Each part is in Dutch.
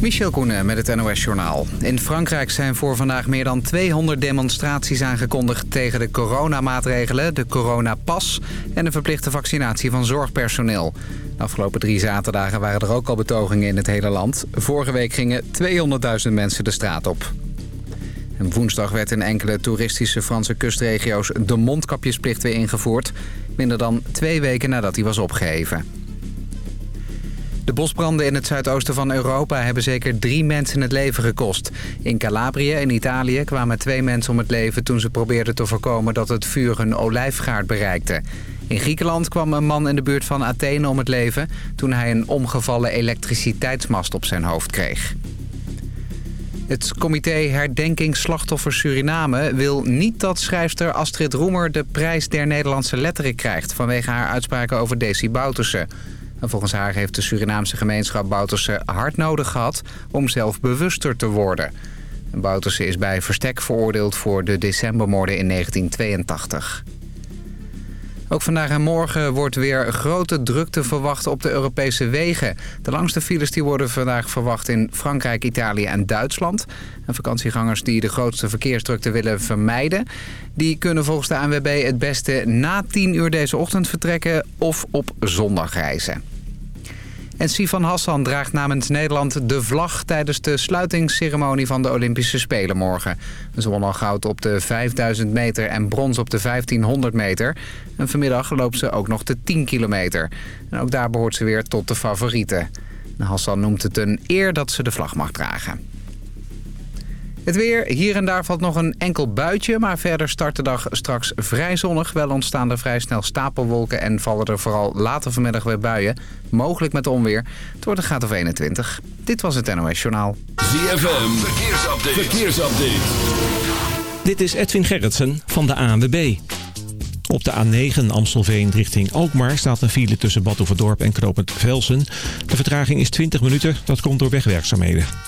Michel Koenen met het NOS-journaal. In Frankrijk zijn voor vandaag meer dan 200 demonstraties aangekondigd... tegen de coronamaatregelen, de coronapas... en de verplichte vaccinatie van zorgpersoneel. De afgelopen drie zaterdagen waren er ook al betogingen in het hele land. Vorige week gingen 200.000 mensen de straat op. En woensdag werd in enkele toeristische Franse kustregio's... de mondkapjesplicht weer ingevoerd. Minder dan twee weken nadat die was opgeheven. De bosbranden in het zuidoosten van Europa hebben zeker drie mensen het leven gekost. In Calabrië in Italië kwamen twee mensen om het leven toen ze probeerden te voorkomen dat het vuur een olijfgaard bereikte. In Griekenland kwam een man in de buurt van Athene om het leven toen hij een omgevallen elektriciteitsmast op zijn hoofd kreeg. Het comité Herdenking Slachtoffers Suriname wil niet dat schrijfster Astrid Roemer de prijs der Nederlandse letteren krijgt vanwege haar uitspraken over Desi Bouterse. En volgens haar heeft de Surinaamse gemeenschap Bouterse hard nodig gehad om zelf bewuster te worden. Bouterse is bij verstek veroordeeld voor de decembermoorden in 1982. Ook vandaag en morgen wordt weer grote drukte verwacht op de Europese wegen. De langste files die worden vandaag verwacht in Frankrijk, Italië en Duitsland. En vakantiegangers die de grootste verkeersdrukte willen vermijden... die kunnen volgens de ANWB het beste na 10 uur deze ochtend vertrekken of op zondag reizen. En Sifan Hassan draagt namens Nederland de vlag tijdens de sluitingsceremonie van de Olympische Spelen morgen. Ze won al goud op de 5000 meter en brons op de 1500 meter. En vanmiddag loopt ze ook nog de 10 kilometer. En ook daar behoort ze weer tot de favorieten. Hassan noemt het een eer dat ze de vlag mag dragen. Het weer. Hier en daar valt nog een enkel buitje. Maar verder start de dag straks vrij zonnig. Wel ontstaan er vrij snel stapelwolken. En vallen er vooral later vanmiddag weer buien. Mogelijk met onweer. Het wordt een graad of 21. Dit was het NOS Journaal. ZFM. Verkeersupdate. Verkeersupdate. Dit is Edwin Gerritsen van de ANWB. Op de A9 Amstelveen richting Alkmaar staat een file tussen Badhoevedorp en Knopend Velsen. De vertraging is 20 minuten. Dat komt door wegwerkzaamheden.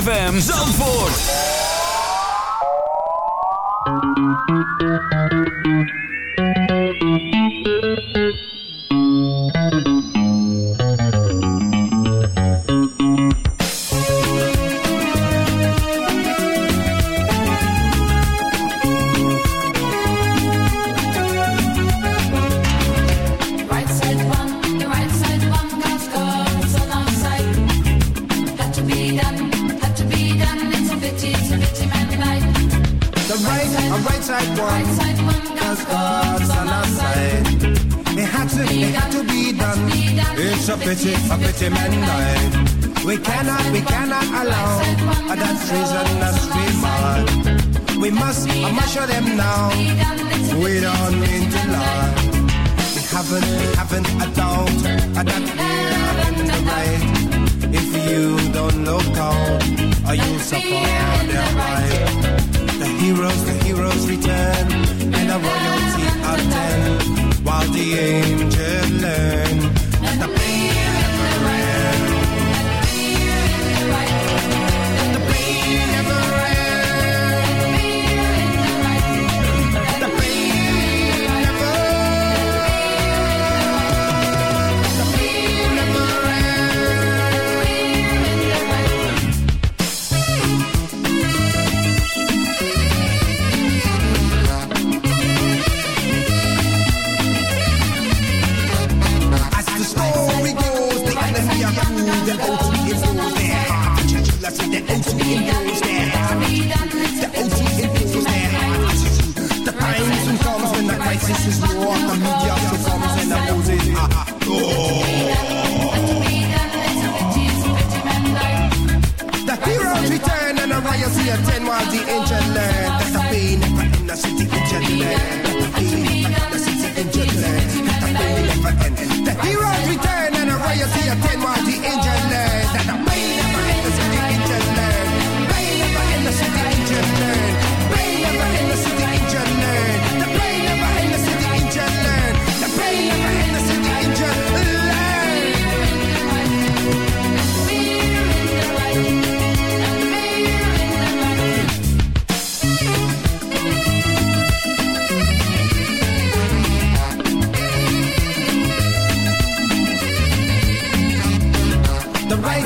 ZFM Zandvoort. cannot, we cannot allow that treason us We must, We must measure them now. We don't mean to lie. We haven't, we haven't a doubt that we're in the right. If you don't look out, are you supporting their right. The heroes, the heroes return, and the royalty attend, while the angels learn that the pain Navidad.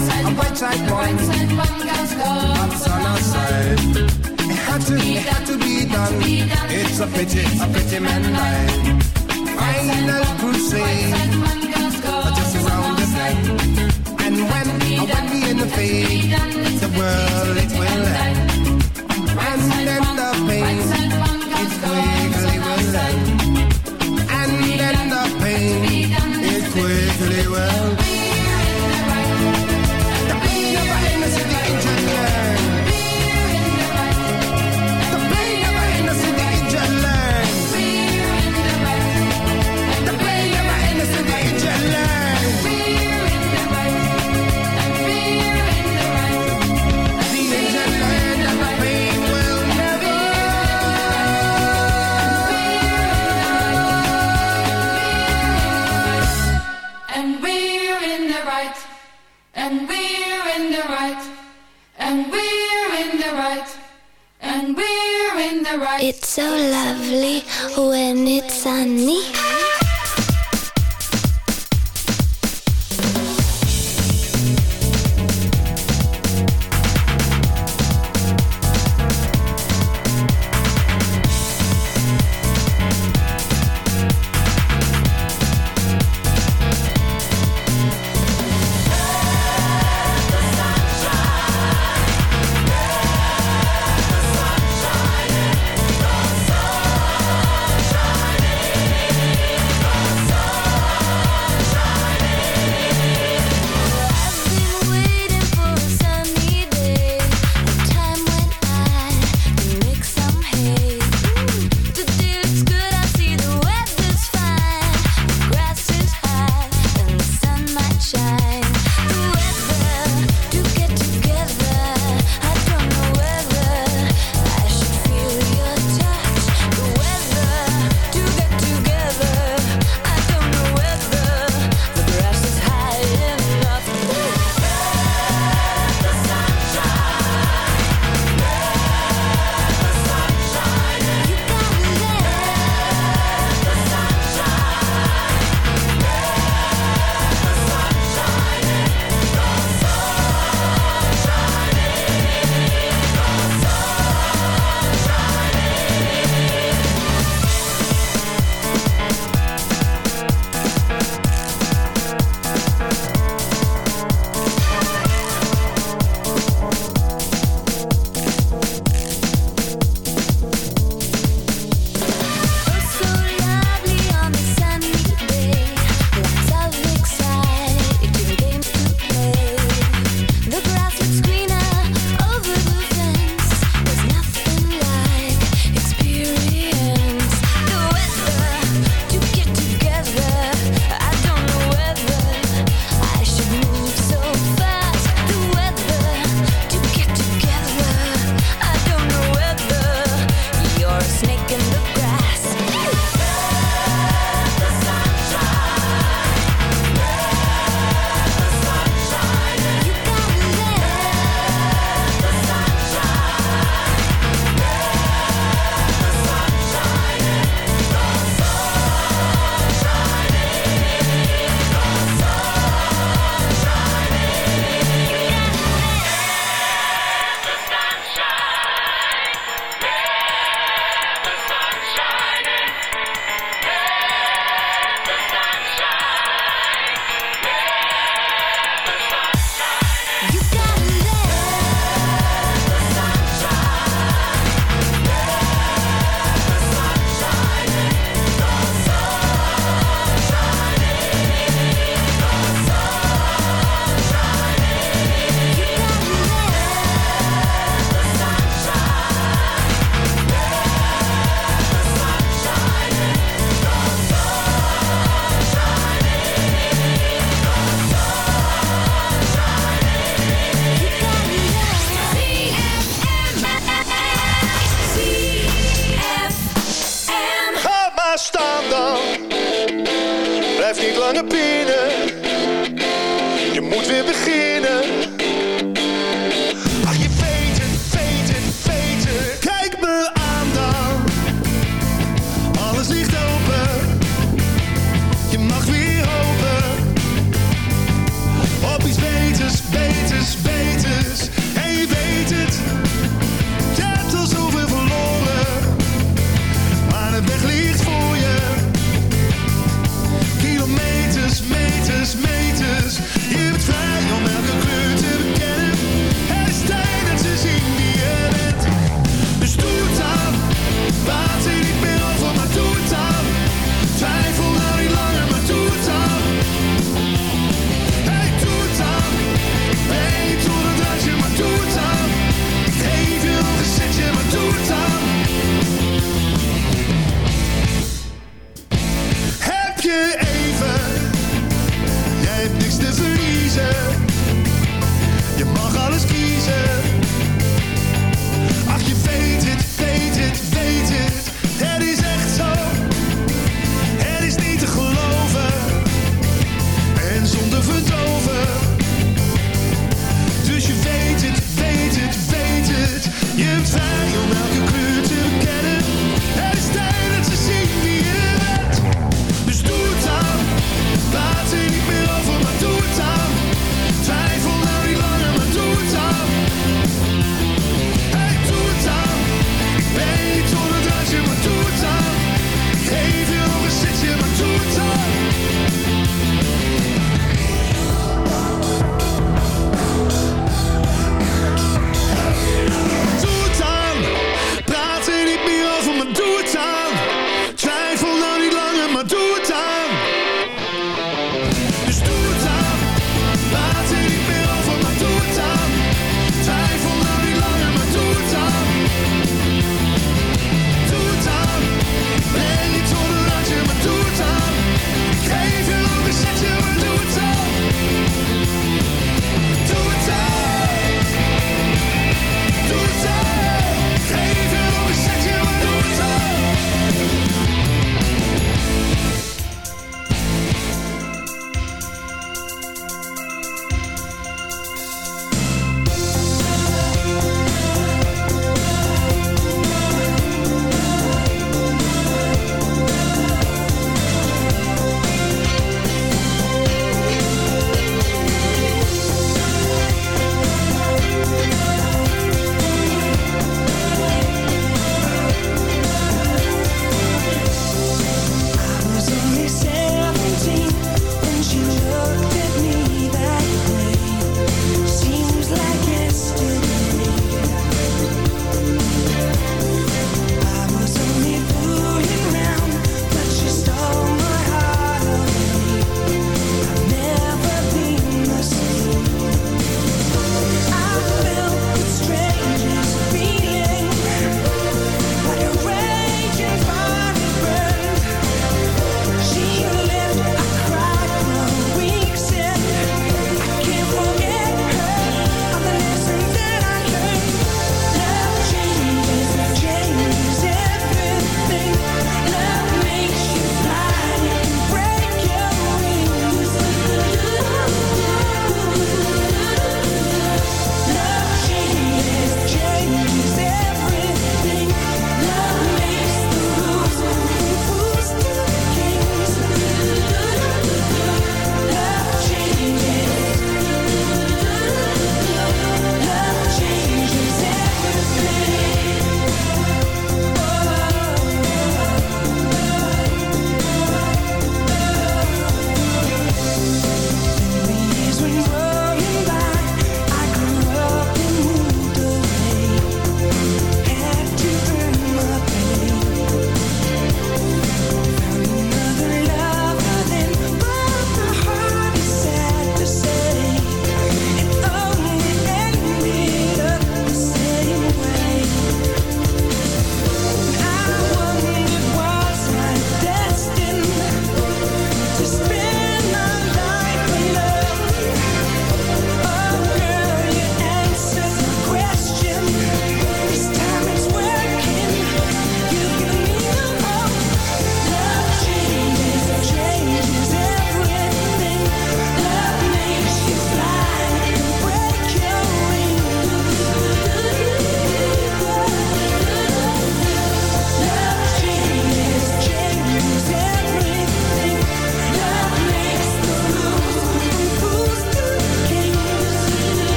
side, I'm right side one. The right side one goes gold. I'm sana side. It had to, it had to be done. It's a pity, a pity man life. Final crusade. Just around the side. And when, I when me in the fade, the world it will end. And then the pain, it will, it will end. さ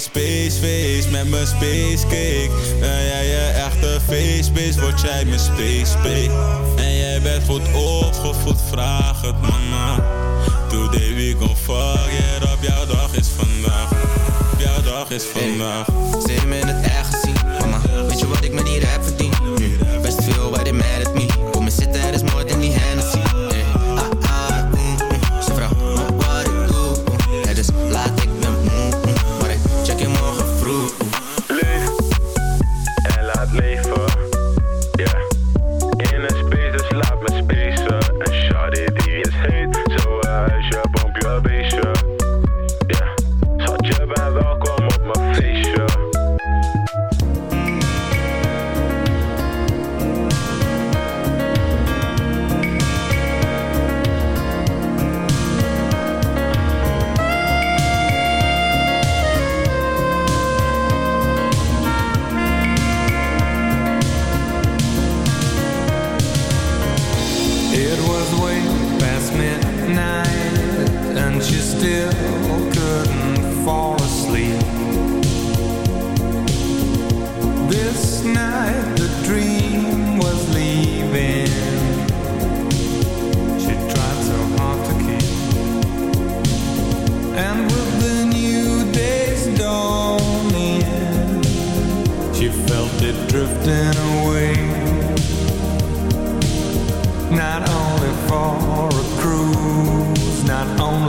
spaceface, met mijn spacecake. Ben jij je echte facebase, word jij mijn spacebake. En jij bent goed opgevoed, vraag het mama. Today we go fuck it up, jouw dag is vandaag. Jouw dag is vandaag. Hey, in het echt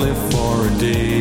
only for a day.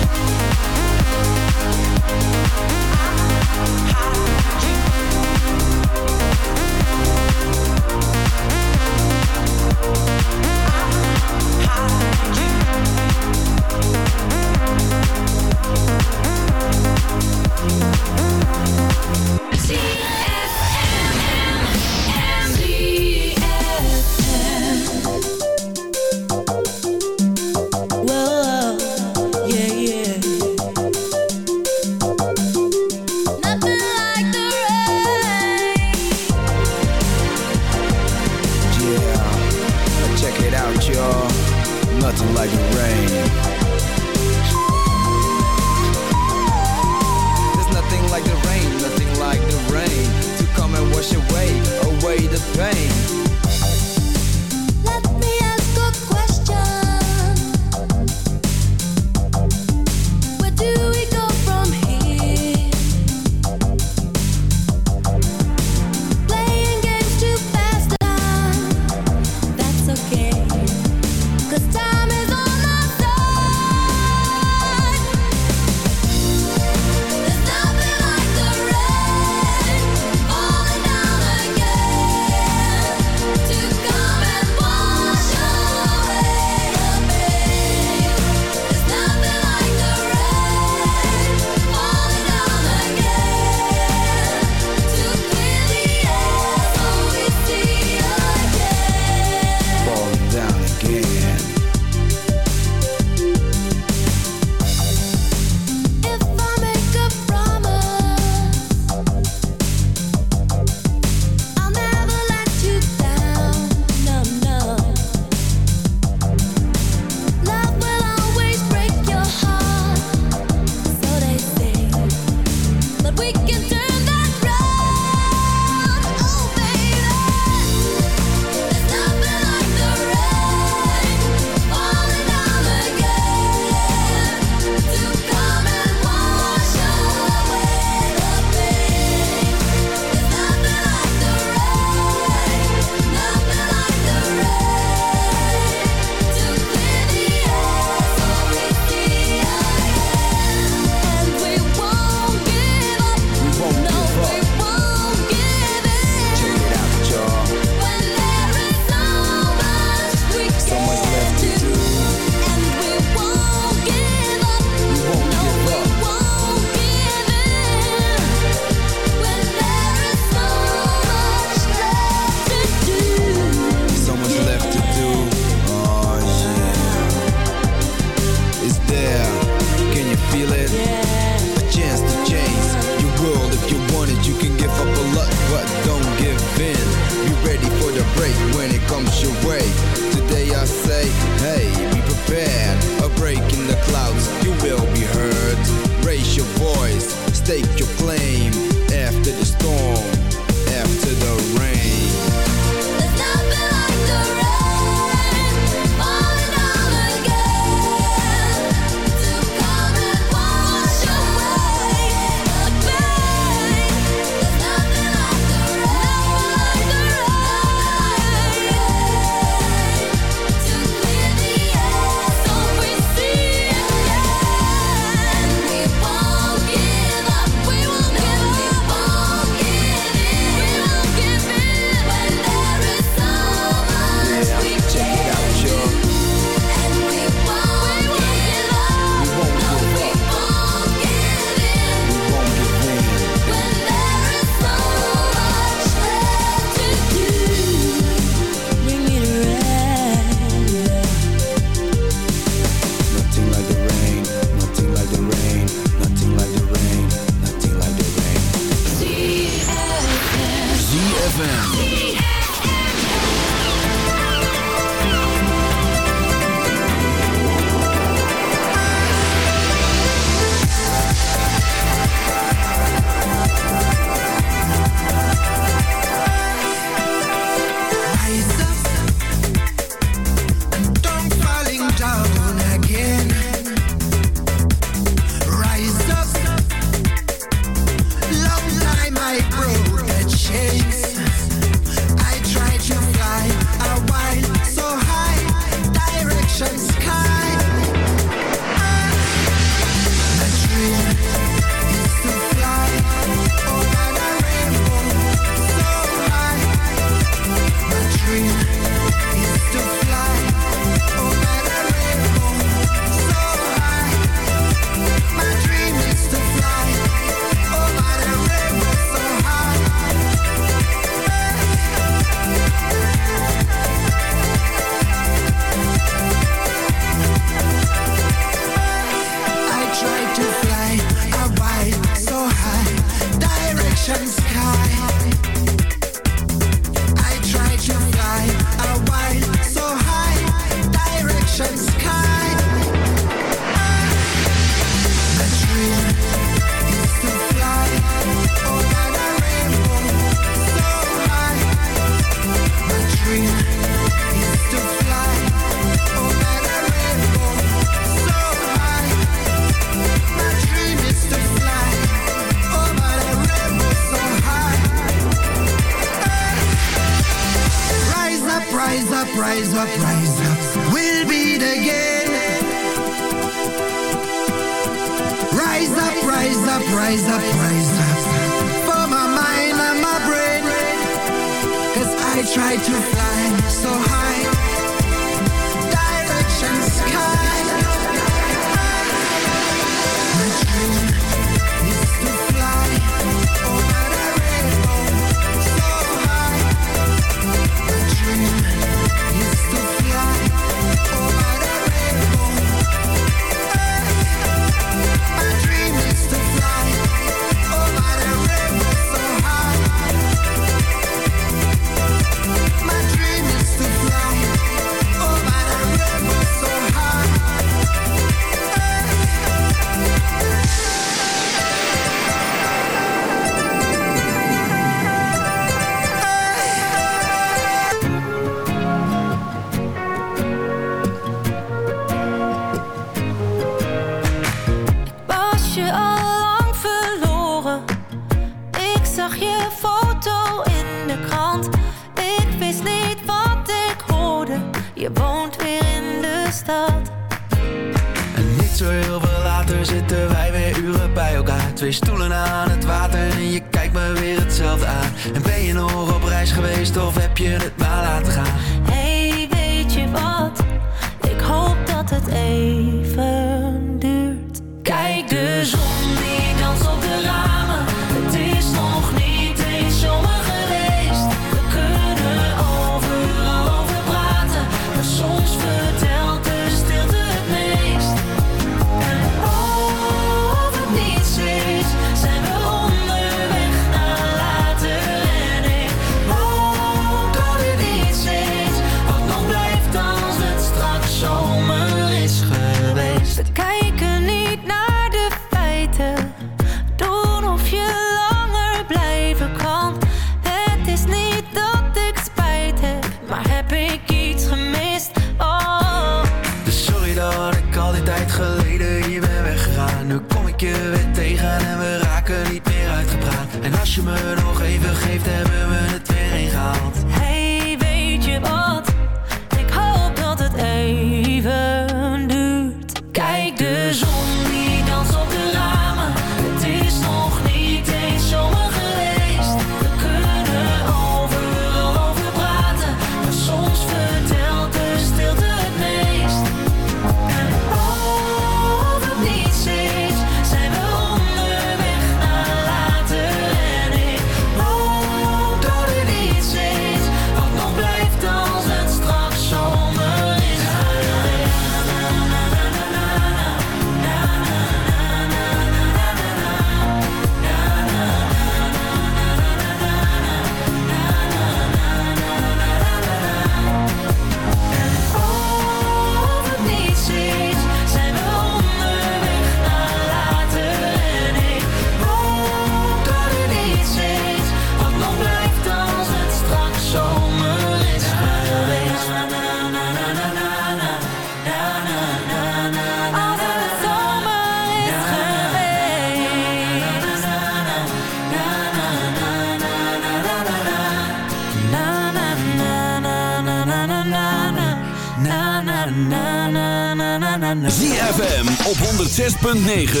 106.9